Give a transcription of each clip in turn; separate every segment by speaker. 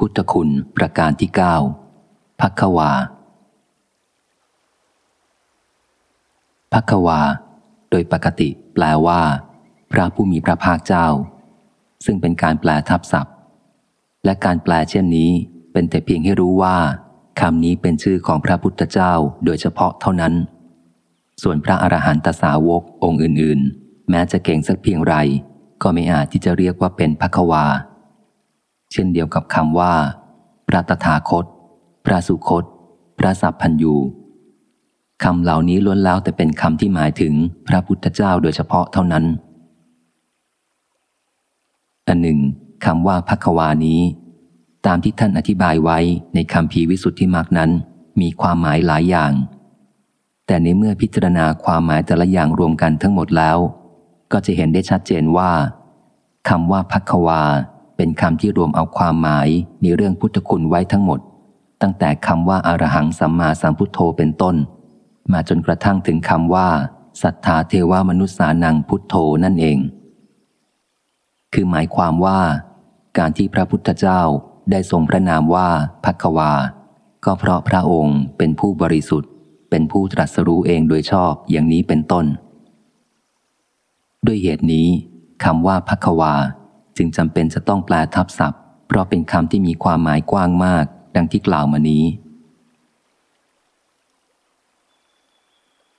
Speaker 1: พุทธคุณประการที่เก้าพักวาพักวา โดยปกติแปลว่า พระผู้มีพระภาคเจ้า ซึ่งเป็นการแปลทับศัพท์ และการแปลเช่นนี้เป็นแต่เพียงให้รู้ว่าคำนี้เป็นชื่อของพระพุทธเจ้าโดยเฉพาะเท่านั้น ส่วนพระอรหันตสาวกองค์อื่น ๆ แม้จะเก่งสักเพียงไร ก็ไม่อาจที่จะเรียกว่าเป็นพักวา เช่นเดียวกับคำว่า พระตถาคต พระสุคต พระสัพพัญยูคำเหล่านี้ล้วนแล้วแต่เป็นคำที่หมายถึงพระพุทธเจ้าโดยเฉพาะเท่านั้น อันหนึ่งคำว่าพักวานี้ ตามที่ท่านอธิบายไว้ในคำพีวิสุทธิมากนั้น มีความหมายหลายอย่าง แต่ในเมื่อพิจารณาความหมายแต่ละอย่างรวมกันทั้งหมดแล้ว ก็จะเห็นได้ชัดเจนว่าคำว่าพักวา เป็นคำที่รวมเอาความหมายในเรื่องพุทธคุณไว้ทั้งหมด ตั้งแต่คำว่าอารหังสัมมาสัมพุทโธเป็นต้น มาจนกระทั่งถึงคำว่าสัทธาเทวามนุษสานังพุทโธนั่นเอง คือหมายความว่า การที่พระพุทธเจ้าได้ทรงพระนามว่าพักวา ก็เพราะพระองค์เป็นผู้บริสุทธิ์ เป็นผู้ตรัสรู้เองโดยชอบอย่างนี้เป็นต้น ด้วยเหตุนี้คำว่าพักวา จึงจำเป็นจะต้องแปลทับศัพท์ เพราะเป็นคำที่มีความหมายกว้างมาก ดังที่กล่าวมานี้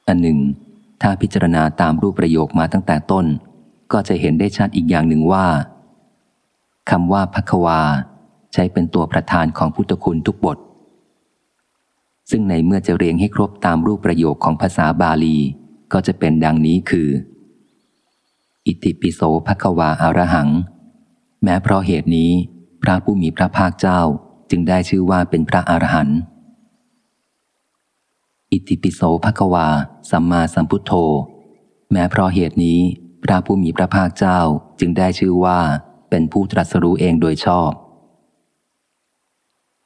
Speaker 1: อันหนึ่ง ถ้าพิจารณาตามรูปประโยคมาตั้งแต่ต้น ก็จะเห็นได้ชัดอีกอย่างหนึ่งว่าคำว่าพักวา ใช้เป็นตัวประธานของพุทธคุณทุกบท ซึ่งในเมื่อจะเรียงให้ครบตามรูปประโยคของภาษาบาลี ก็จะเป็นดังนี้คือ อิติปิโสภควาอารหัง แม้เพราะเหตุนี้ พระผู้มีพระภาคเจ้าจึงได้ชื่อว่าเป็นพระอรหันต์อิติปิโสภควา สัมมาสัมพุทโธ แม้เพราะเหตุนี้ พระผู้มีพระภาคเจ้าจึงได้ชื่อว่าเป็นผู้ตรัสรู้เองโดยชอบ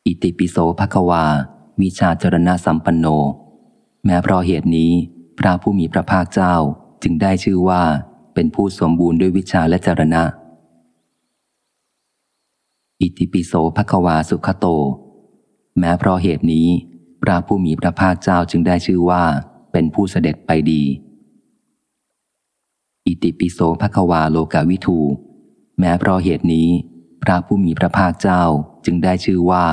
Speaker 1: อิติปิโสภควา วิชาจรณะสัมปันโน แม้เพราะเหตุนี้ พระผู้มีพระภาคเจ้าจึงได้ชื่อว่าเป็นผู้สมบูรณ์ด้วยวิชาและจรณะ อิติปิโสภควาสุขโต แม้เพราะเหตุนี้ พระผู้มีพระภาคเจ้าจึงได้ชื่อว่า เป็นผู้เสด็จไปดี อิติปิโสภควาโลกาวิทู แม้เพราะเหตุนี้ พระผู้มีพระภาคเจ้าจึงได้ชื่อว่า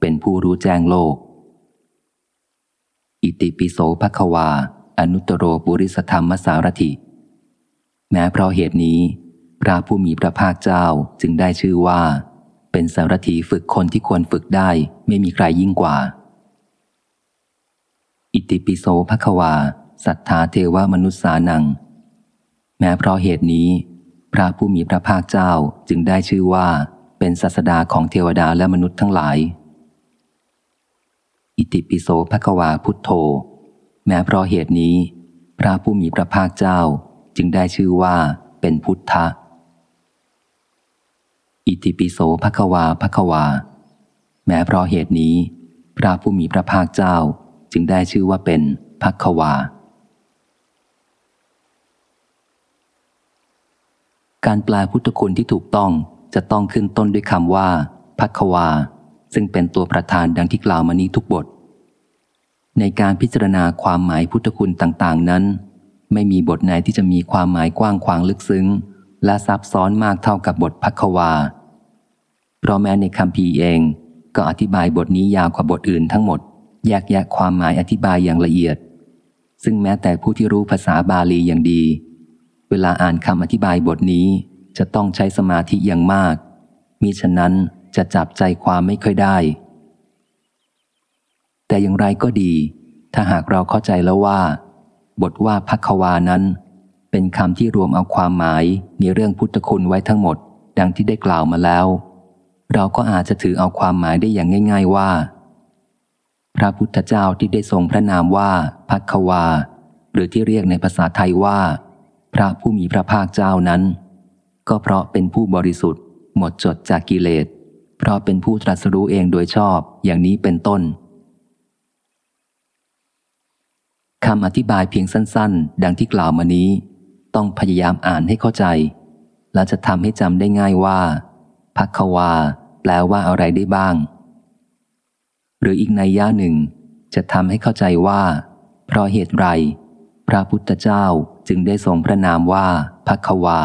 Speaker 1: เป็นผู้รู้แจ้งโลก อิติปิโสภควา อนุตโรปุริสธรรมสารถิ แม้เพราะเหตุนี้ พระผู้มีพระภาคเจ้าจึงได้ชื่อว่า เป็นสารถีฝึกคนที่ควรฝึกได้ไม่มีใครยิ่งกว่า อิติปิโสภควา สัทธาเทวมนุษสานัง แม้เพราะเหตุนี้ พระผู้มีพระภาคเจ้าจึงได้ชื่อว่าเป็นศาสดาของเทวดาและมนุษย์ทั้งหลาย อิติปิโสภควาพุทโธ แม้เพราะเหตุนี้ พระผู้มีพระภาคเจ้าจึงได้ชื่อว่าเป็นพุทธะ อิติปิโสภควาภควา แม้เพราะเหตุนี้ พระผู้มีพระภาคเจ้าจึงได้ชื่อว่าเป็นภควา การแปลพุทธคุณที่ถูกต้องจะต้องขึ้นต้นด้วยคำว่าภควา ซึ่งเป็นตัวประธานดังที่กล่าวมานี้ทุกบท ในการพิจารณาความหมายพุทธคุณต่าง ๆ นั้น ไม่มีบทไหนที่จะมีความหมายกว้างขวางลึกซึ้ง และซับซ้อนมากเท่ากับบทพักวา เพราะแม้ในคำพีเองก็อธิบายบทนี้ยาวกว่าบทอื่นทั้งหมด แยกแยะความหมายอธิบายอย่างละเอียด ซึ่งแม้แต่ผู้ที่รู้ภาษาบาลีอย่างดี เวลาอ่านคำอธิบายบทนี้จะต้องใช้สมาธิอย่างมาก มิฉะนั้นจะจับใจความไม่ค่อยได้ แต่อย่างไรก็ดี ถ้าหากเราเข้าใจแล้วว่า บทว่าพักวานั้น เป็นคำที่รวมเอาความหมายในเรื่องพุทธคุณไว้ทั้งหมด ดังที่ได้กล่าวมาแล้ว เราก็อาจจะถือเอาความหมายได้อย่างง่าย ๆว่า พระพุทธเจ้าที่ได้ทรงพระนามว่าพักวา หรือที่เรียกในภาษาไทยว่า พระผู้มีพระภาคเจ้านั้น ก็เพราะเป็นผู้บริสุทธิ์ หมดจดจากกิเลส เพราะเป็นผู้ตรัสรู้เองโดยชอบอย่างนี้เป็นต้นคำอธิบายเพียงสั้น ๆ ดังที่กล่าวมานี้ ต้องพยายามอ่านให้เข้าใจ และจะทำให้จำได้ง่ายว่าพักวา แปลว่าอะไรได้บ้าง หรืออีกในย่าหนึ่ง จะทำให้เข้าใจว่า เพราะเหตุไร พระพุทธเจ้าจึงได้ทรงพระนามว่าพักวา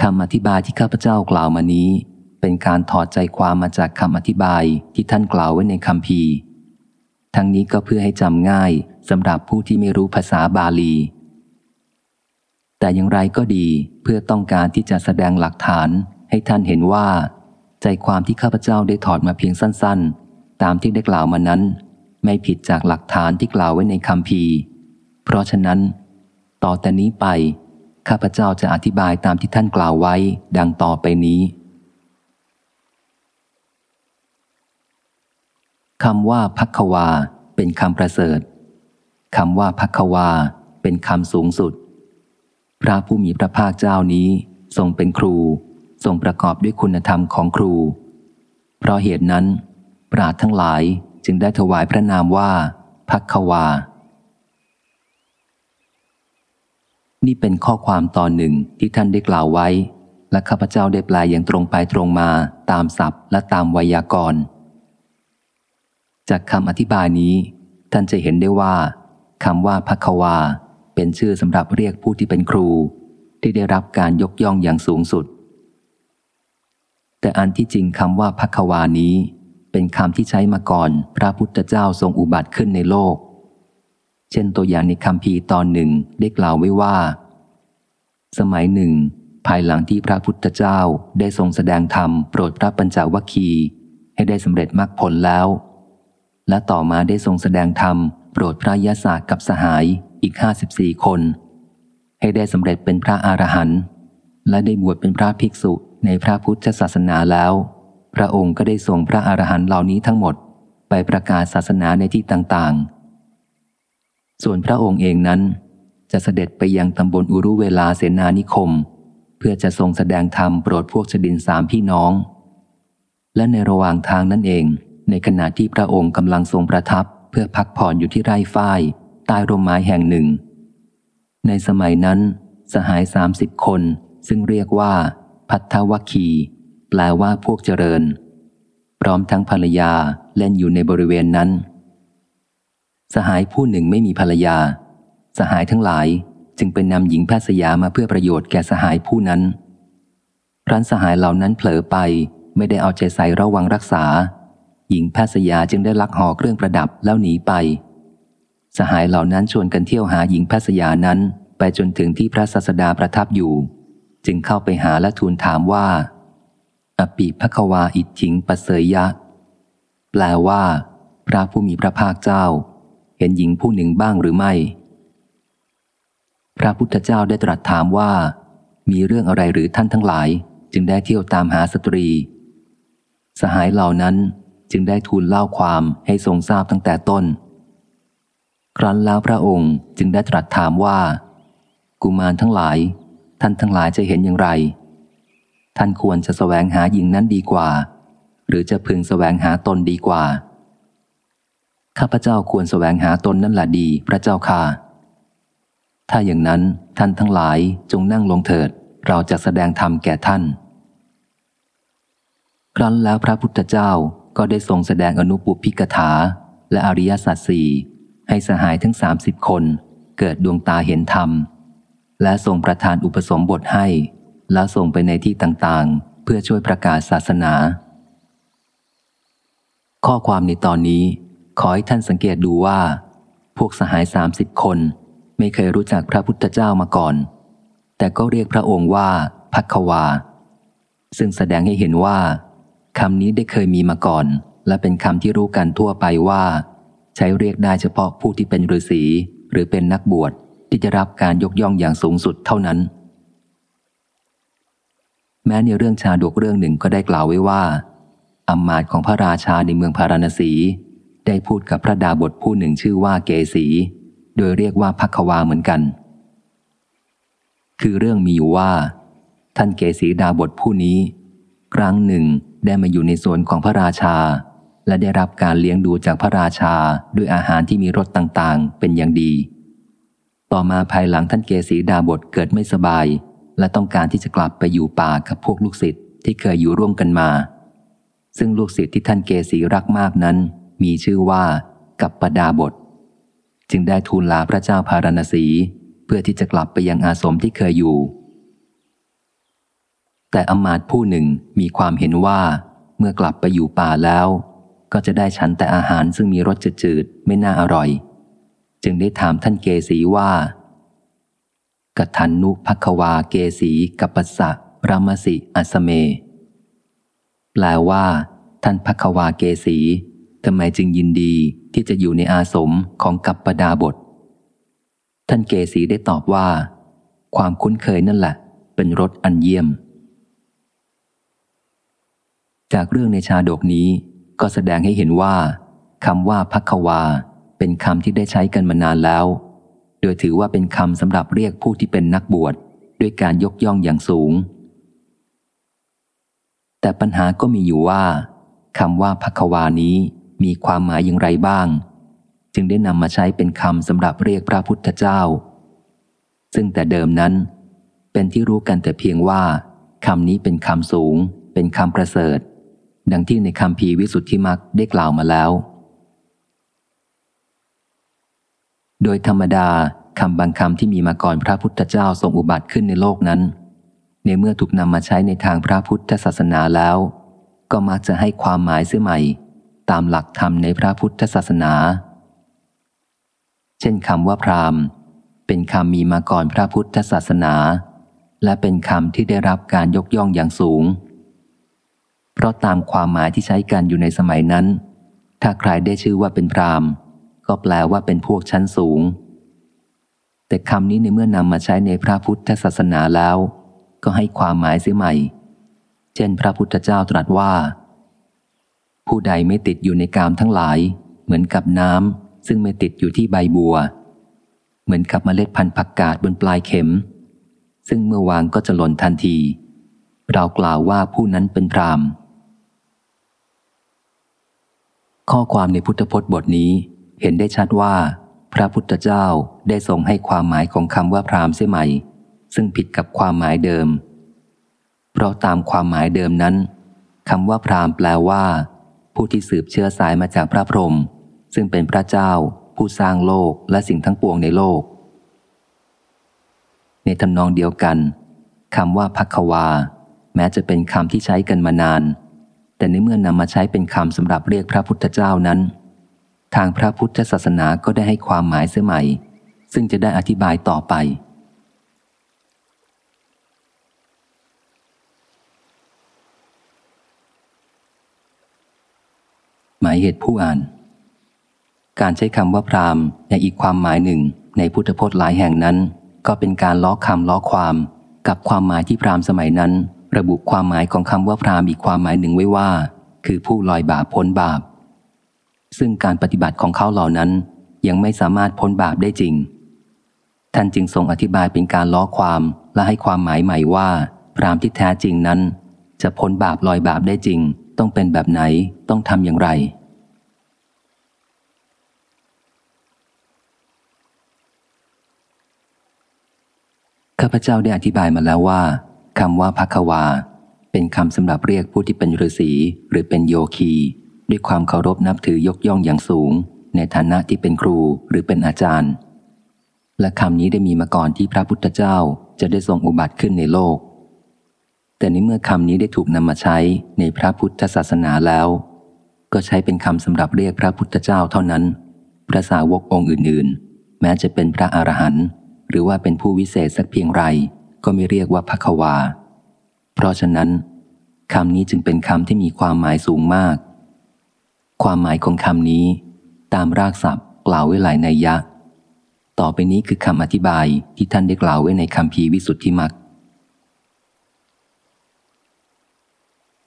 Speaker 1: คำอธิบายที่ข้าพเจ้ากล่าวมานี้ เป็นการถอดใจความมาจากคำอธิบายที่ท่านกล่าวไว้ในคำพีทั้งนี้ก็เพื่อให้จำง่าย สำหรับผู้ที่ไม่รู้ภาษาบาลี แต่อย่างไรก็ดีเพื่อต้องการที่จะแสดงหลักฐานให้ท่านเห็นว่า ใจความที่ข้าพเจ้าได้ถอดมาเพียงสั้น ๆ ตามที่ได้กล่าวมานั้น ไม่ผิดจากหลักฐานที่กล่าวไว้ในคำพีเพราะฉะนั้น ต่อแต่นี้ไป ข้าพเจ้าจะอธิบายตามที่ท่านกล่าวไว้ ดังต่อไปนี้คำว่าพักวาเป็นคำประเสริฐ คำว่าพักวา เป็นคำสูงสุด พระผู้มีพระภาคเจ้านี้ทรงเป็นครู ทรงประกอบด้วยคุณธรรมของครู เพราะเหตุนั้น ปราดทั้งหลายจึงได้ถวายพระนามว่าพักวา นี่เป็นข้อความตอนหนึ่งที่ท่านได้กล่าวไว้ และข้าพเจ้าได้แปลอย่างตรงไปตรงมาตามศัพท์และตามไวยากรณ์ จากคำอธิบายนี้ ท่านจะเห็นได้ว่า คำว่าพักวา เป็นชื่อสำหรับเรียกผู้ที่เป็นครู ที่ได้รับการยกย่องอย่างสูงสุด แต่อันที่จริงคำว่าพักวานี้ เป็นคำที่ใช้มาก่อนพระพุทธเจ้าทรงอุบัติขึ้นในโลก เช่นตัวอย่างในคำพีตอนหนึ่งได้กล่าวไว้ว่า สมัยหนึ่ง ภายหลังที่พระพุทธเจ้าได้ทรงแสดงธรรมโปรดพระปัญจวัคคีให้ได้สำเร็จมรรคผลแล้ว และต่อมาได้ทรงแสดงธรรม โปรดพระยาศากับสหายอีกห้าสิบสี่คน ให้ได้สำเร็จเป็นพระอรหันต์และได้บวชเป็นพระภิกษุในพระพุทธศาสนาแล้ว พระองค์ก็ได้ส่งพระอรหันต์เหล่านี้ทั้งหมดไปประกาศศาสนาในที่ต่างๆ ส่วนพระองค์เองนั้น จะเสด็จไปยังตำบลอุรุเวลาเสนานิคม เพื่อจะทรงแสดงธรรมโปรดพวกชดินสามพี่น้อง และในระหว่างทางนั่นเอง ในขณะที่พระองค์กำลังทรงประทับ พื่อพักผ่อนอยู่ที่ไร่ฝ้ายใต้ร่มไม้แห่งหนึ่ง ในสมัยนั้น สหายสามสิบคน ซึ่งเรียกว่า พัทธวัคี แปลว่าพวกเจริญ พร้อมทั้งภรรยาเล่นอยู่ในบริเวณนั้น สหายผู้หนึ่งไม่มีภรรยา สหายทั้งหลายจึงเป็นนำหญิงแพทย์สยามาเพื่อประโยชน์แก่สหายผู้นั้น ครั้นสหายเหล่านั้นเผลอไปไม่ได้เอาใจใส่ระวังรักษา หญิงแพทย์สยาจึงได้ลักห่อเครื่องประดับแล้วหนีไป สหายเหล่านั้นชวนกันเที่ยวหาหญิงแพทย์สยานั้น ไปจนถึงที่พระศาสดาประทับอยู่ จึงเข้าไปหาและทูลถามว่า อปิภควาอิทิงปเสยยะ แปลว่า พระผู้มีพระภาคเจ้า เห็นหญิงผู้หนึ่งบ้างหรือไม่ พระพุทธเจ้าได้ตรัสถามว่า มีเรื่องอะไรหรือท่านทั้งหลาย จึงได้เที่ยวตามหาสตรีสหายเหล่านั้น จึงได้ทูลเล่าความให้ทรงทราบตั้งแต่ต้น ครั้นแล้วพระองค์จึงได้ตรัสถามว่า กุมารทั้งหลาย ท่านทั้งหลายจะเห็นอย่างไร ท่านควรจะสแสวงหาหญิงนั้นดีกว่า หรือจะพึงสแสวงหาตนดีกว่า ข้าพเจ้าควรสแสวงหาตนนั่นแหละดี พระเจ้าค่ะ ถ้าอย่างนั้นท่านทั้งหลายจงนั่งลงเถิด เราจะแสดงธรรมแก่ท่านครั้นแล้วพระพุทธเจ้า ก็ได้ทรงแสดงอนุปุพิกถา และอริยสัจสี่ให้สหายทั้งสามสิบคน เกิดดวงตาเห็นธรรม และทรงประทานอุปสมบทให้ แล้วส่งไปในที่ต่างๆ เพื่อช่วยประกาศศาสนา ข้อความในตอนนี้ ขอให้ท่านสังเกตดูว่า พวกสหายสามสิบคน ไม่เคยรู้จักพระพุทธเจ้ามาก่อน แต่ก็เรียกพระองค์ว่าพักวา ซึ่งแสดงให้เห็นว่า คำนี้ได้เคยมีมาก่อน และเป็นคำที่รู้กันทั่วไปว่า ใช้เรียกได้เฉพาะผู้ที่เป็นฤาษีหรือเป็นนักบวชที่จะรับการยกย่องอย่างสูงสุดเท่านั้น แม้ในเรื่องชาดกเรื่องหนึ่งก็ได้กล่าวไว้ว่าอำมาตย์ของพระราชาในเมืองพาราณสี ได้พูดกับพระดาบทผู้หนึ่งชื่อว่าเกสี โดยเรียกว่าพักวาเหมือนกัน คือเรื่องมีอยู่ว่า ท่านเกสีดาบทผู้นี้ ครั้งหนึ่ง ได้มาอยู่ในสวนของพระราชา และได้รับการเลี้ยงดูจากพระราชาด้วยอาหารที่มีรสต่างๆ เป็นอย่างดี ต่อมาภายหลังท่านเกศีดาบทเกิดไม่สบาย และต้องการที่จะกลับไปอยู่ป่ากับพวกลูกศิษย์ที่เคยอยู่ร่วมกันมา ซึ่งลูกศิษย์ที่ท่านเกษีรักมากนั้น มีชื่อว่ากัปปดาบท จึงได้ทูลลาพระเจ้าพารณสี เพื่อที่จะกลับไปยังอาสมที่เคยอยู่ แต่อมาตผู้หนึ่งมีความเห็นว่า เมื่อกลับไปอยู่ป่าแล้ว ก็จะได้ฉันแต่อาหารซึ่งมีรสจืดๆไม่น่าอร่อย จึงได้ถามท่านเกษีว่ากทันนุพักวาเกสีกัปสะรามสิอัสเม แปลว่า ท่านพักวาเกสีทำไมจึงยินดีที่จะอยู่ในอาสมของกัปปดาบท ท่านเกสีได้ตอบว่า ความคุ้นเคยนั่นแหละ เป็นรสอันเยี่ยม จากเรื่องในชาดกนี้ก็แสดงให้เห็นว่าคำว่าพักวา เป็นคำที่ได้ใช้กันมานานแล้ว โดยถือว่าเป็นคำสำหรับเรียกผู้ที่เป็นนักบวชด้วยการยกย่องอย่างสูง แต่ปัญหาก็มีอยู่ว่าคำว่าพักวานี้มีความหมายอย่างไรบ้าง จึงได้นำมาใช้เป็นคำสำหรับเรียกพระพุทธเจ้า ซึ่งแต่เดิมนั้น เป็นที่รู้กันแต่เพียงว่าคำนี้เป็นคำสูง เป็นคำประเสริฐ ดังที่ในคำพีวิสุทธิมักได้กล่าวมาแล้ว โดยธรรมดาคำบางคำที่มีมาก่อนพระพุทธเจ้าทรงอุบัติขึ้นในโลกนั้น ในเมื่อถูกนำมาใช้ในทางพระพุทธศาสนาแล้ว ก็มักจะให้ความหมายเสื่อใหม่ ตามหลักธรรมในพระพุทธศาสนา เช่นคำว่าพรามเป็นคำมีมาก่อนพระพุทธศาสนา และเป็นคำที่ได้รับการยกย่องอย่างสูง ราะตามความหมายที่ใช้กันอยู่ในสมัยนั้น ถ้าใครได้ชื่อว่าเป็นพรามก็แปลว่าเป็นพวกชั้นสูง แต่คำนี้ในเมื่อนำมาใช้ในพระพุทธศาสนาแล้ว ก็ให้ความหมายเสียใหม่ เช่น พระพุทธเจ้าตรัสว่า ผู้ใดไม่ติดอยู่ในกามทั้งหลาย เหมือนกับน้ำซึ่งไม่ติดอยู่ที่ใบบัว เหมือนกับเมล็ดพันธุ์ผักกาดบนปลายเข็ม ซึ่งเมื่อวางก็จะหล่นทันทีเรากล่าวว่าผู้นั้นเป็นพราม ข้อความในพุทธพจน์บทนี้เห็นได้ชัดว่า พระพุทธเจ้าได้ทรงให้ความหมายของคำว่าพรามเสียใหม่ ซึ่งผิดกับความหมายเดิม เพราะตามความหมายเดิมนั้นคำว่าพรามแปลว่า ผู้ที่สืบเชื้อสายมาจากพระพรหมซึ่งเป็นพระเจ้า ผู้สร้างโลกและสิ่งทั้งปวงในโลก ในทำนองเดียวกันคำว่าพักวา แม้จะเป็นคำที่ใช้กันมานาน แต่ในเมื่อนำมาใช้เป็นคำสำหรับเรียกพระพุทธเจ้านั้น ทางพระพุทธศาสนาก็ได้ให้ความหมายเสียใหม่ ซึ่งจะได้อธิบายต่อไป หมายเหตุผู้อ่าน การใช้คำว่าพรามในอีกความหมายหนึ่งในพุทธพจน์หลายแห่งนั้น ก็เป็นการล้อคำล้อความกับความหมายที่พรามสมัยนั้น ระบุความหมายของคำว่าพรามอีกความหมายหนึ่งไว้ว่า คือผู้ลอยบาปพ้นบาป ซึ่งการปฏิบัติของเขาเหล่านั้น ยังไม่สามารถพ้นบาปได้จริง ท่านจึงทรงอธิบายเป็นการล้อความและให้ความหมายใหม่ว่า พรามที่แท้จริงนั้น จะพ้นบาปลอยบาปได้จริง ต้องเป็นแบบไหนต้องทำอย่างไรข้าพเจ้าได้อธิบายมาแล้วว่า คำว่าพักวา เป็นคำสำหรับเรียกผู้ที่เป็นฤาษีหรือเป็นโยคี ด้วยความเคารพนับถือยกย่องอย่างสูง ในฐานะที่เป็นครูหรือเป็นอาจารย์ และคำนี้ได้มีมาก่อนที่พระพุทธเจ้าจะได้ทรงอุบัติขึ้นในโลก แต่ในเมื่อคำนี้ได้ถูกนำมาใช้ในพระพุทธศาสนาแล้ว ก็ใช้เป็นคำสำหรับเรียกพระพุทธเจ้าเท่านั้น พระสาวกองค์อื่น ๆ แม้จะเป็นพระอรหันต์หรือว่าเป็นผู้วิเศษสักเพียงไร ก็ไม่เรียกว่าพักวา เพราะฉะนั้นคำนี้จึงเป็นคำที่มีความหมายสูงมาก ความหมายของคำนี้ ตามรากศัพท์กล่าวไว้หลายในยะ ต่อไปนี้คือคำอธิบายที่ท่านได้กล่าวไว้ในคำพีวิสุทธิมัก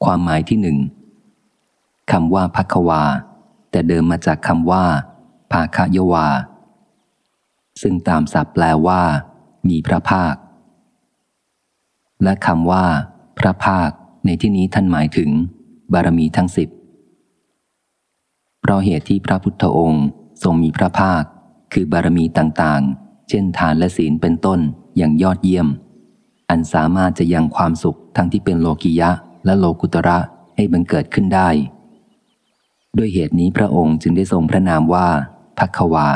Speaker 1: ความหมายที่หนึ่งคำว่าพักวา แต่เดิมมาจากคำว่า ภาคยวา ซึ่งตามศัพท์แปลว่า มีพระภาค และคำว่า พระภาค ในที่นี้ท่านหมายถึง บารมีทั้งสิบเพราะเหตุที่พระพุทธองค์ทรงมีพระภาค คือบารมีต่างๆ เช่นทานและศีลเป็นต้นอย่างยอดเยี่ยม อันสามารถจะยังความสุขทั้งที่เป็นโลกิยะ และโลกุตระให้บังเกิดขึ้นได้ ด้วยเหตุนี้พระองค์จึงได้ทรงพระนามว่าพักวา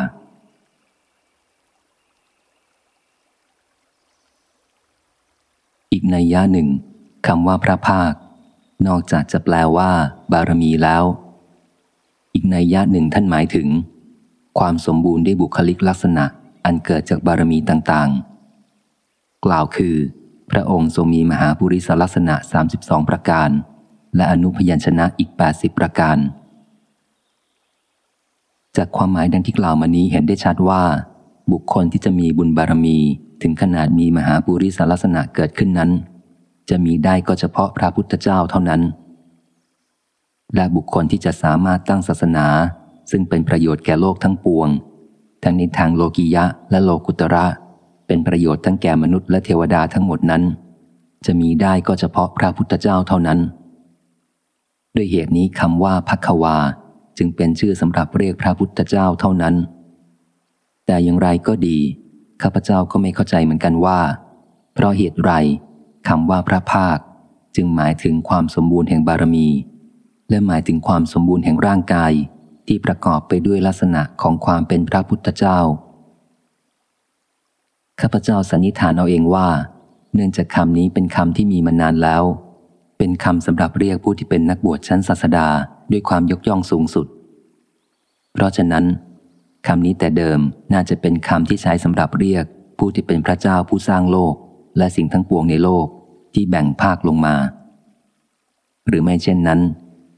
Speaker 1: อีกในย่าหนึ่งคำว่าพระภาค นอกจากจะแปลว่า บารมีแล้ว อีกในย่าหนึ่งท่านหมายถึง ความสมบูรณ์ด้วยบุคลิกลักษณะอันเกิดจากบารมีต่างๆ กล่าวคือ พระองค์ทรงมีมหาบุริสลักษณะ 32 ประการ และอนุพยัญชนะอีก 80 ประการ จากความหมายดังที่กล่าวมานี้เห็นได้ชัดว่า บุคคลที่จะมีบุญบารมีถึงขนาดมีมหาปุริสลักษณะเกิดขึ้นนั้น จะมีได้ก็เฉพาะพระพุทธเจ้าเท่านั้น และบุคคลที่จะสามารถตั้งศาสนา ซึ่งเป็นประโยชน์แก่โลกทั้งปวง ทั้งในทางโลกียะและโลกุตระ เป็นประโยชน์ทั้งแก่มนุษย์และเทวดาทั้งหมดนั้น จะมีได้ก็เฉพาะพระพุทธเจ้าเท่านั้น ด้วยเหตุนี้คำว่าพักวาจึงเป็นชื่อสำหรับเรียกพระพุทธเจ้าเท่านั้น แต่อย่างไรก็ดี ข้าพเจ้าก็ไม่เข้าใจเหมือนกันว่า เพราะเหตุไรคำว่าพระภาค จึงหมายถึงความสมบูรณ์แห่งบารมี และหมายถึงความสมบูรณ์แห่งร่างกาย ที่ประกอบไปด้วยลักษณะของความเป็นพระพุทธเจ้า ข้าพเจ้าสันนิษฐานเอาเองว่า เนื่องจากคำนี้เป็นคำที่มีมานานแล้ว เป็นคำสำหรับเรียกผู้ที่เป็นนักบวชชั้นศาสดาด้วยความยกย่องสูงสุด เพราะฉะนั้น คำนี้แต่เดิมน่าจะเป็นคำที่ใช้สำหรับเรียก ผู้ที่เป็นพระเจ้าผู้สร้างโลก และสิ่งทั้งปวงในโลกที่แบ่งภาคลงมา หรือไม่เช่นนั้น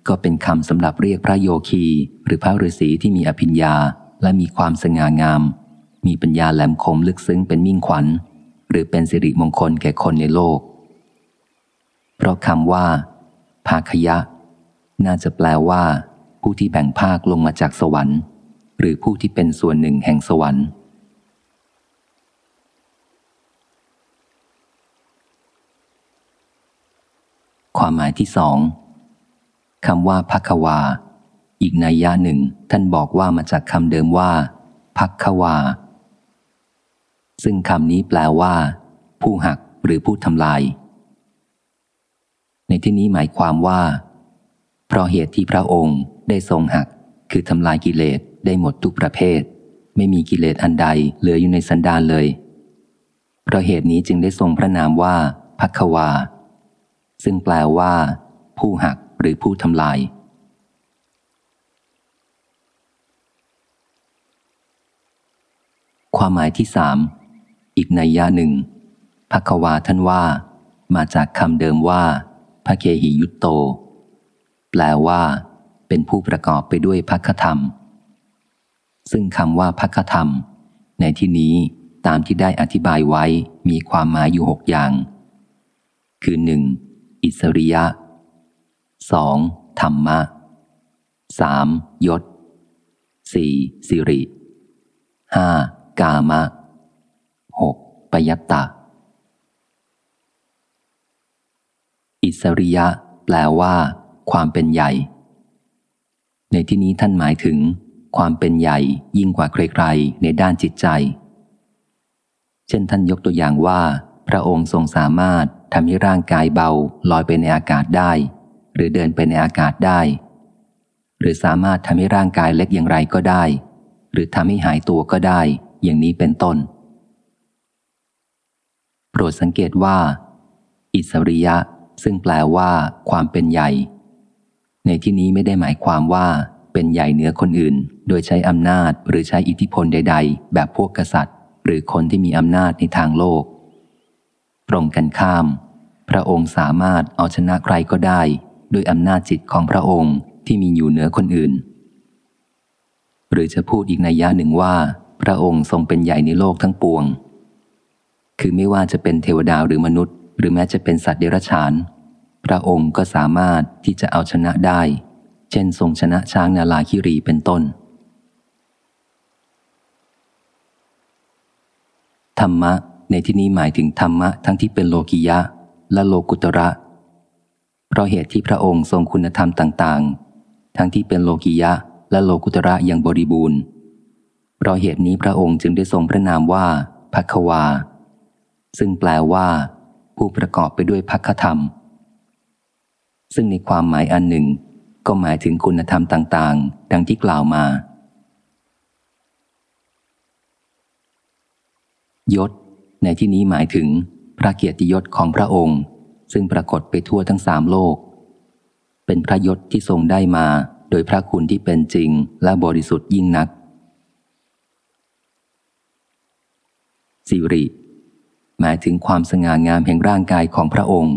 Speaker 1: ก็เป็นคำสำหรับเรียกพระโยคี หรือพระฤาษีที่มีอภิญญาและมีความสง่างาม มีปัญญาแหลมคมลึกซึ้งเป็นมิ่งขวัญ หรือเป็นสิริมงคลแก่คนในโลก เพราะคำว่าภาคยะ น่าจะแปลว่า ผู้ที่แบ่งภาคลงมาจากสวรรค์ หรือผู้ที่เป็นส่วนหนึ่งแห่งสวรรค์ ความหมายที่สองคำว่าพักวา อีกนัยยะหนึ่งท่านบอกว่ามาจากคำเดิมว่าพักควา ซึ่งคำนี้แปลว่า ผู้หักหรือผู้ทำลาย ในที่นี้หมายความว่า เพราะเหตุที่พระองค์ได้ทรงหักคือทำลายกิเลส ได้หมดทุกประเภท ไม่มีกิเลสอันใดเหลืออยู่ในสันดานเลย เพราะเหตุนี้จึงได้ทรงพระนามว่าพักวา ซึ่งแปลว่า ผู้หักหรือผู้ทำลายความหมายที่สามอีกในยะหนึ่งพักวาท่านว่า มาจากคำเดิมว่าพระเคหิยุตโต แปลว่า เป็นผู้ประกอบไปด้วยพักธรรม ซึ่งคำว่าพักธรรม ในที่นี้ตามที่ได้อธิบายไว้มีความหมายอยู่หกอย่าง คือหนึ่งอิสริยะสองธรรมะสามยศสี่สิริห้ากามะหกปยัตตะอิสริยะ แปลว่า ความเป็นใหญ่ ในที่นี้ท่านหมายถึง ความเป็นใหญ่ยิ่งกว่าใครๆในด้านจิตใจ เช่นท่านยกตัวอย่างว่า พระองค์ทรงสามารถทำให้ร่างกายเบาลอยไปในอากาศได้ หรือเดินไปในอากาศได้ หรือสามารถทำให้ร่างกายเล็กอย่างไรก็ได้ หรือทำให้หายตัวก็ได้ อย่างนี้เป็นต้น โปรดสังเกตว่า อิสริยะซึ่งแปลว่า ความเป็นใหญ่ ในที่นี้ไม่ได้หมายความว่า เป็นใหญ่เหนือคนอื่น โดยใช้อำนาจหรือใช้อิทธิพลใด ๆ แบบพวกกษัตริย์ หรือคนที่มีอำนาจในทางโลก ตรงกันข้าม พระองค์สามารถเอาชนะใครก็ได้ด้วยอำนาจจิตของพระองค์ที่มีอยู่เหนือคนอื่น หรือจะพูดอีกในยะหนึ่งว่า พระองค์ทรงเป็นใหญ่ในโลกทั้งปวง คือไม่ว่าจะเป็นเทวดาหรือมนุษย์ หรือแม้จะเป็นสัตว์เดรัจฉาน พระองค์ก็สามารถที่จะเอาชนะได้ เช่นทรงชนะช้างนาลาคิรีเป็นต้น ธรรมะ ในที่นี้หมายถึงธรรมะทั้งที่เป็นโลกิยะ และโลกุตระ เพราะเหตุที่พระองค์ทรงคุณธรรมต่าง ๆ ทั้งที่เป็นโลกิยะ และโลกุตระอย่างบริบูรณ์ เพราะเหตุนี้พระองค์จึงได้ทรงพระนามว่าพักวา ซึ่งแปลว่า ผู้ประกอบไปด้วยพักธรรม ซึ่งในความหมายอันหนึ่ง ก็หมายถึงคุณธรรมต่างๆ ดังที่กล่าวมา ยศ ในที่นี้หมายถึงพระเกียรติยศของพระองค์ ซึ่งปรากฏไปทั่วทั้งสามโลก เป็นพระยศที่ทรงได้มาโดยพระคุณที่เป็นจริงและบริสุทธิ์ยิ่งนัก สิริ หมายถึงความสง่างามแห่งร่างกายของพระองค์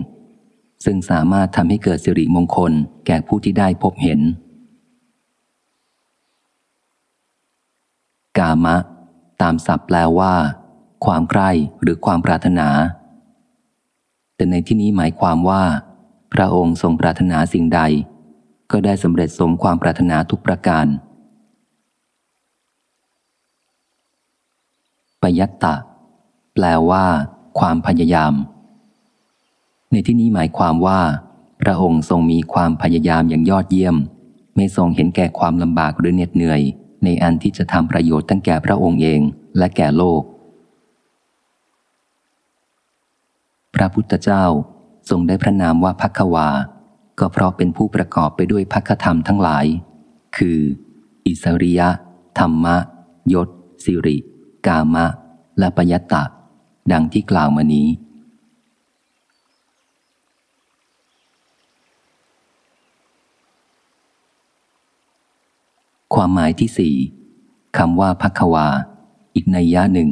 Speaker 1: ซึ่งสามารถทำให้เกิดสิริมงคลแก่ผู้ที่ได้พบเห็น กามะ ตามศัพท์แปลว่า ความใคร่หรือความปรารถนา แต่ในที่นี้หมายความว่า พระองค์ทรงปรารถนาสิ่งใด ก็ได้สำเร็จสมความปรารถนาทุกประการปยัตตะ แปลว่า ความพยายาม ในที่นี้หมายความว่า พระองค์ทรงมีความพยายามอย่างยอดเยี่ยม ไม่ทรงเห็นแก่ความลำบากหรือเหน็ดเหนื่อย ในอันที่จะทำประโยชน์ทั้งแก่พระองค์เองและแก่โลก พระพุทธเจ้าทรงได้พระนามว่าพักวา ก็เพราะเป็นผู้ประกอบไปด้วยพักธรรมทั้งหลาย คือ อิสริยะ ธรรมะ ยศ สิริ กามะ และปยัตตะ ดังที่กล่าวมานี้ ความหมายที่สี่คำว่าพักวา อีกในยะหนึ่ง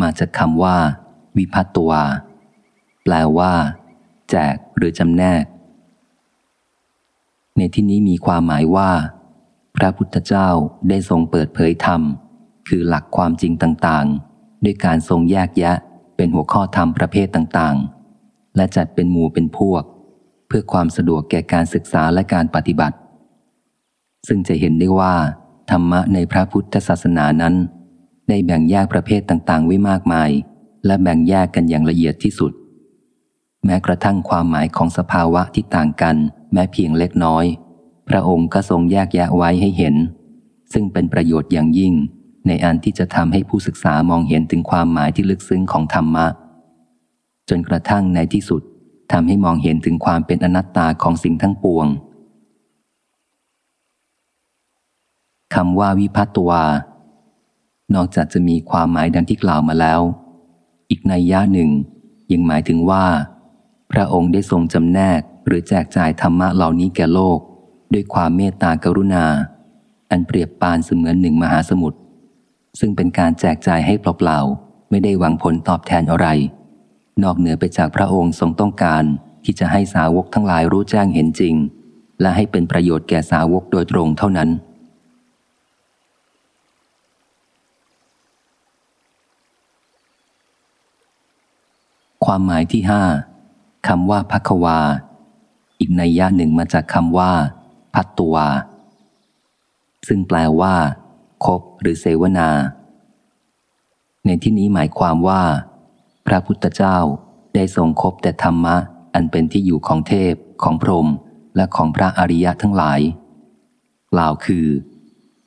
Speaker 1: มาจากคำว่า วิพัตตวา แปลว่า แจกหรือจำแนก ในที่นี้มีความหมายว่า พระพุทธเจ้าได้ทรงเปิดเผยธรรม คือหลักความจริงต่างๆ ด้วยการทรงแยกแยะเป็นหัวข้อธรรมประเภทต่างๆ และจัดเป็นหมู่เป็นพวก เพื่อความสะดวกแก่การศึกษาและการปฏิบัติ ซึ่งจะเห็นได้ว่า ธรรมะในพระพุทธศาสนานั้น ได้แบ่งแยกประเภทต่างๆ ไว้มากมาย และแบ่งแยกกันอย่างละเอียดที่สุด แม้กระทั่งความหมายของสภาวะที่ต่างกันแม้เพียงเล็กน้อย พระองค์ก็ทรงแยกแยะไว้ให้เห็น ซึ่งเป็นประโยชน์อย่างยิ่ง ในอันที่จะทำให้ผู้ศึกษามองเห็นถึงความหมายที่ลึกซึ้งของธรรมะ จนกระทั่งในที่สุดทำให้มองเห็นถึงความเป็นอนัตตาของสิ่งทั้งปวง คำว่าวิพัตตวา นอกจากจะมีความหมายดังที่กล่าวมาแล้ว อีกในย่าหนึ่ง ยังหมายถึงว่า พระองค์ได้ทรงจำแนกหรือแจกจ่ายธรรมะเหล่านี้แก่โลก ด้วยความเมตตากรุณา อันเปรียบปานเสมือนหนึ่งมหาสมุทรซึ่งเป็นการแจกจ่ายให้เปล่าๆไม่ได้หวังผลตอบแทนอะไร นอกเหนือไปจากพระองค์ทรงต้องการที่จะให้สาวกทั้งหลายรู้แจ้งเห็นจริง และให้เป็นประโยชน์แก่สาวกโดยตรงเท่านั้น ความหมายที่ห้าคำว่าพักวา อีกในย่าหนึ่งมาจากคำว่า พัตตวา ซึ่งแปลว่า คบหรือเสวนา ในที่นี้หมายความว่า พระพุทธเจ้าได้ทรงคบแต่ธรรมะ อันเป็นที่อยู่ของเทพ ของพรหมและของพระอริยะทั้งหลายกล่าวคือ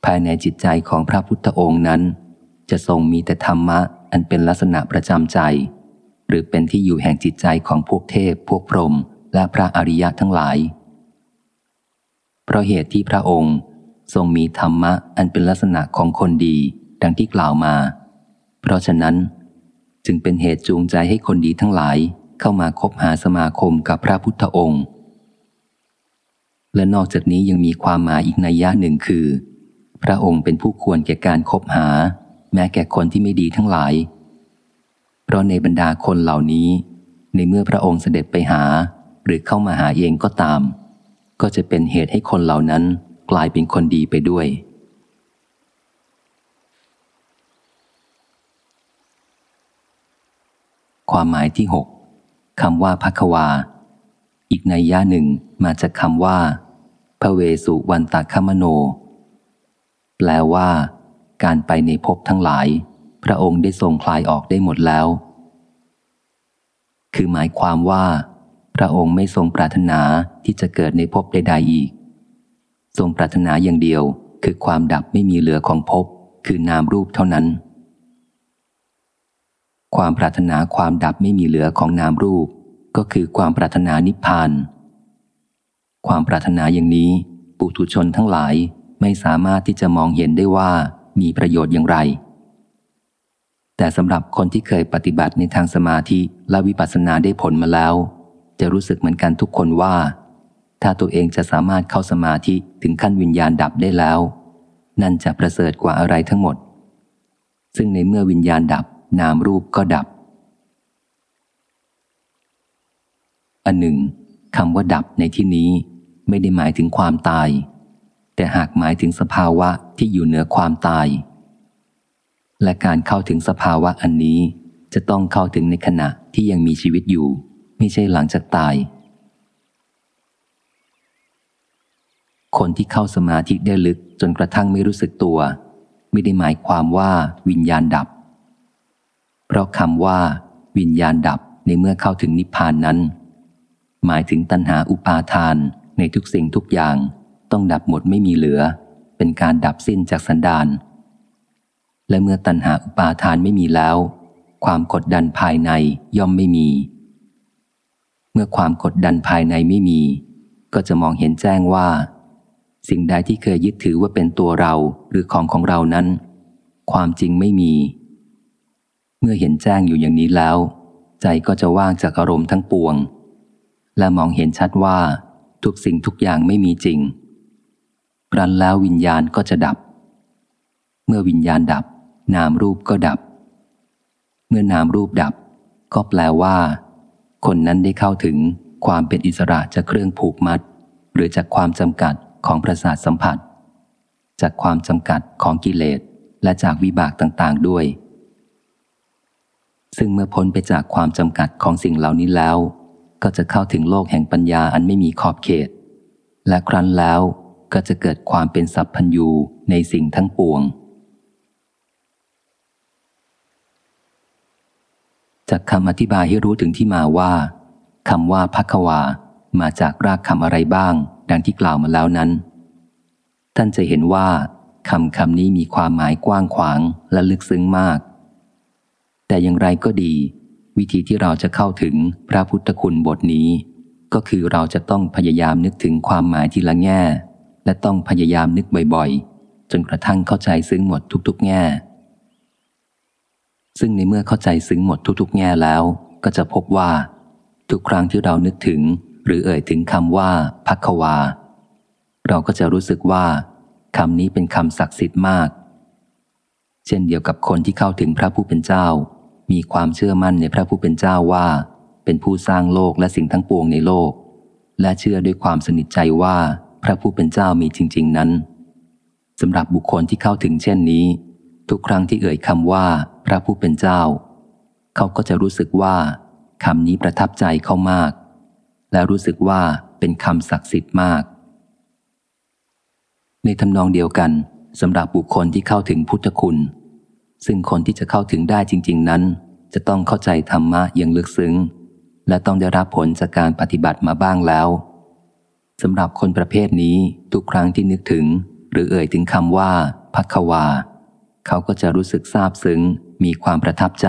Speaker 1: ภายในจิตใจของพระพุทธองค์นั้น จะทรงมีแต่ธรรมะ อันเป็นลักษณะประจำใจ หรือเป็นที่อยู่แห่งจิตใจของพวกเทพ พวกพรหมและพระอริยะทั้งหลาย เพราะเหตุที่พระองค์ทรงมีธรรมะอันเป็นลักษณะของคนดี ดังที่กล่าวมา เพราะฉะนั้น จึงเป็นเหตุจูงใจให้คนดีทั้งหลายเข้ามาคบหาสมาคมกับพระพุทธองค์ และนอกจากนี้ยังมีความหมายอีกนัยยะหนึ่งคือ พระองค์เป็นผู้ควรแก่การคบหา แม้แก่คนที่ไม่ดีทั้งหลาย เพราะในบรรดาคนเหล่านี้ ในเมื่อพระองค์เสด็จไปหา หรือเข้ามาหาเองก็ตาม ก็จะเป็นเหตุให้คนเหล่านั้นกลายเป็นคนดีไปด้วย ความหมายที่หกคำว่าพักวา อีกในย่าหนึ่งมาจากคำว่าพระเวสุวันตาคมโน แปลว่า การไปในภพทั้งหลาย ระองค์ได้ทรงคลายออกได้หมดแล้ว คือหมายความว่า พระองค์ไม่ทรงปรารถนาที่จะเกิดในภพใดๆอีก ทรงปรารถนาอย่างเดียว คือความดับไม่มีเหลือของภพคือนามรูปเท่านั้น ความปรารถนาความดับไม่มีเหลือของนามรูป ก็คือความปรารถนานิพพาน ความปรารถนาอย่างนี้ปุถุชนทั้งหลายไม่สามารถที่จะมองเห็นได้ว่ามีประโยชน์อย่างไร แต่สำหรับคนที่เคยปฏิบัติในทางสมาธิและวิปัสสนาได้ผลมาแล้ว จะรู้สึกเหมือนกันทุกคนว่า ถ้าตัวเองจะสามารถเข้าสมาธิถึงขั้นวิญญาณดับได้แล้ว นั่นจะประเสริฐกว่าอะไรทั้งหมด ซึ่งในเมื่อวิญญาณดับนามรูปก็ดับ อันหนึ่งคำว่าดับในที่นี้ไม่ได้หมายถึงความตาย แต่หากหมายถึงสภาวะที่อยู่เหนือความตาย และการเข้าถึงสภาวะอันนี้จะต้องเข้าถึงในขณะที่ยังมีชีวิตอยู่ ไม่ใช่หลังจากตาย คนที่เข้าสมาธิได้ลึกจนกระทั่งไม่รู้สึกตัว ไม่ได้หมายความว่าวิญญาณดับ เพราะคำว่า วิญญาณดับในเมื่อเข้าถึงนิพพานนั้น หมายถึงตัณหาอุปาทานในทุกสิ่งทุกอย่าง ต้องดับหมดไม่มีเหลือ เป็นการดับสิ้นจากสันดาน และเมื่อตัณหาอุปาทานไม่มีแล้ว ความกดดันภายในย่อมไม่มี เมื่อความกดดันภายในไม่มี ก็จะมองเห็นแจ้งว่า สิ่งใดที่เคยยึดถือว่าเป็นตัวเราหรือของของเรานั้น ความจริงไม่มี เมื่อเห็นแจ้งอยู่อย่างนี้แล้ว ใจก็จะว่างจากอารมณ์ทั้งปวง และมองเห็นชัดว่าทุกสิ่งทุกอย่างไม่มีจริงรันแล้ววิญญาณก็จะดับ เมื่อวิญญาณดับ นามรูปก็ดับ เมื่อนามรูปดับ ก็แปลว่า คนนั้นได้เข้าถึงความเป็นอิสระจากเครื่องผูกมัด หรือจากความจำกัดของประสาทสัมผัส จากความจำกัดของกิเลสและจากวิบากต่างๆด้วย ซึ่งเมื่อพ้นไปจากความจำกัดของสิ่งเหล่านี้แล้ว ก็จะเข้าถึงโลกแห่งปัญญาอันไม่มีขอบเขต และครั้นแล้วก็จะเกิดความเป็นสัพพัญญูในสิ่งทั้งปวง จากคำอธิบายให้รู้ถึงที่มาว่าคำว่าพักวา มาจากรากคำอะไรบ้าง ดังที่กล่าวมาแล้วนั้น ท่านจะเห็นว่าคำคำนี้มีความหมายกว้างขวางและลึกซึ้งมาก แต่อย่างไรก็ดี วิธีที่เราจะเข้าถึงพระพุทธคุณบทนี้ ก็คือเราจะต้องพยายามนึกถึงความหมายทีละแง่ และต้องพยายามนึกบ่อยๆ จนกระทั่งเข้าใจซึ้งหมดทุกๆ แง่ ซึ่งในเมื่อเข้าใจซึ้งหมดทุกๆ แง่แล้ว ก็จะพบว่า ทุกครั้งที่เรานึกถึง หรือเอ่ยถึงคำว่าพักวา เราก็จะรู้สึกว่าคำนี้เป็นคำศักดิ์สิทธิ์มาก เช่นเดียวกับคนที่เข้าถึงพระผู้เป็นเจ้า มีความเชื่อมั่นในพระผู้เป็นเจ้าว่า เป็นผู้สร้างโลกและสิ่งทั้งปวงในโลก และเชื่อด้วยความสนิทใจว่าพระผู้เป็นเจ้ามีจริง ๆ นั้นสำหรับบุคคลที่เข้าถึงเช่นนี้ ทุกครั้งที่เอ่ยคำว่า พระผู้เป็นเจ้า เขาก็จะรู้สึกว่าคำนี้ประทับใจเขามาก และรู้สึกว่าเป็นคำศักดิ์สิทธิ์มาก ในทำนองเดียวกันสำหรับบุคคลที่เข้าถึงพุทธคุณ ซึ่งคนที่จะเข้าถึงได้จริง ๆ นั้น จะต้องเข้าใจธรรมะอย่างลึกซึ้ง และต้องได้รับผลจากการปฏิบัติมาบ้างแล้วสำหรับคนประเภทนี้ทุกครั้งที่นึกถึง หรือเอ่ยถึงคำว่าพักวา เขาก็จะรู้สึกซาบซึ้ง มีความประทับใจ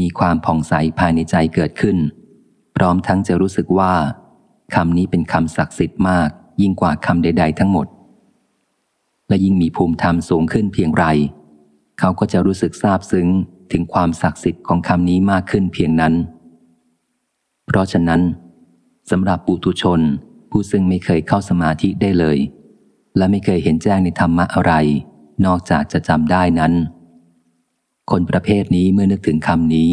Speaker 1: มีความผ่องใสภายในใจเกิดขึ้น พร้อมทั้งจะรู้สึกว่าคำนี้เป็นคำศักดิ์สิทธิ์มาก ยิ่งกว่าคำใด ๆ ทั้งหมด และยิ่งมีภูมิธรรมสูงขึ้นเพียงไร เขาก็จะรู้สึกซาบซึ้งถึงความศักดิ์สิทธิ์ของคำนี้มากขึ้นเพียงนั้น เพราะฉะนั้นสำหรับปุถุชน ผู้ซึ่งไม่เคยเข้าสมาธิได้เลย และไม่เคยเห็นแจ้งในธรรมะอะไร นอกจากจะจำได้นั้น คนประเภทนี้เมื่อนึกถึงคำนี้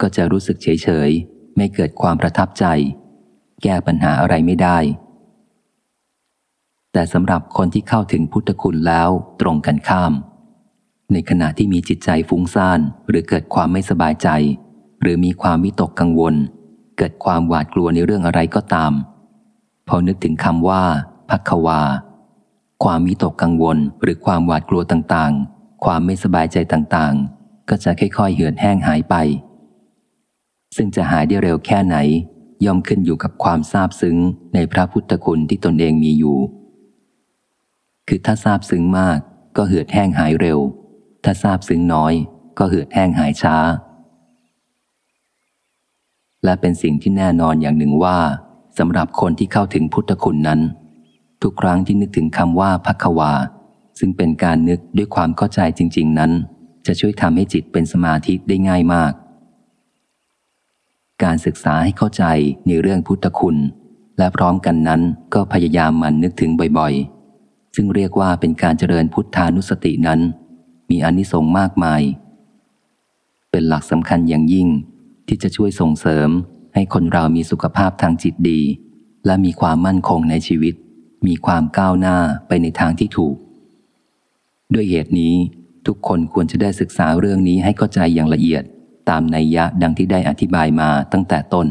Speaker 1: ก็จะรู้สึกเฉยเฉยไม่เกิดความประทับใจ แก้ปัญหาอะไรไม่ได้ แต่สำหรับคนที่เข้าถึงพุทธคุณแล้วตรงกันข้าม ในขณะที่มีจิตใจฟุ้งซ่านหรือเกิดความไม่สบายใจ หรือมีความวิตกกังวล เกิดความหวาดกลัวในเรื่องอะไรก็ตาม พอนึกถึงคำว่าพักวา ความวิตกกังวลหรือความหวาดกลัวต่างๆ ความไม่สบายใจต่างๆ ก็จะค่อยๆ เหือดแห้งหายไป ซึ่งจะหายได้เร็วแค่ไหน ย่อมขึ้นอยู่กับความซาบซึ้งในพระพุทธคุณที่ตนเองมีอยู่ คือถ้าซาบซึ้งมากก็เหือดแห้งหายเร็ว ถ้าทราบซึ้งน้อย ก็เหือดแห้งหายช้า และเป็นสิ่งที่แน่นอนอย่างหนึ่งว่าสำหรับคนที่เข้าถึงพุทธคุณนั้น ทุกครั้งที่นึกถึงคำว่าพักวา ซึ่งเป็นการนึกด้วยความเข้าใจจริง ๆ นั้น จะช่วยทำให้จิตเป็นสมาธิได้ง่ายมาก การศึกษาให้เข้าใจในเรื่องพุทธคุณ และพร้อมกันนั้นก็พยายามมันนึกถึงบ่อยๆ ซึ่งเรียกว่าเป็นการเจริญพุทธานุสตินั้น มีอนิสงส์มากมาย เป็นหลักสำคัญอย่างยิ่งที่จะช่วยส่งเสริมให้คนเรามีสุขภาพทางจิตดี และมีความมั่นคงในชีวิต มีความก้าวหน้าไปในทางที่ถูก ด้วยเหตุนี้ทุกคนควรจะได้ศึกษาเรื่องนี้ให้เข้าใจอย่างละเอียด ตามนัยยะดังที่ได้อธิบายมาตั้งแต่ต้น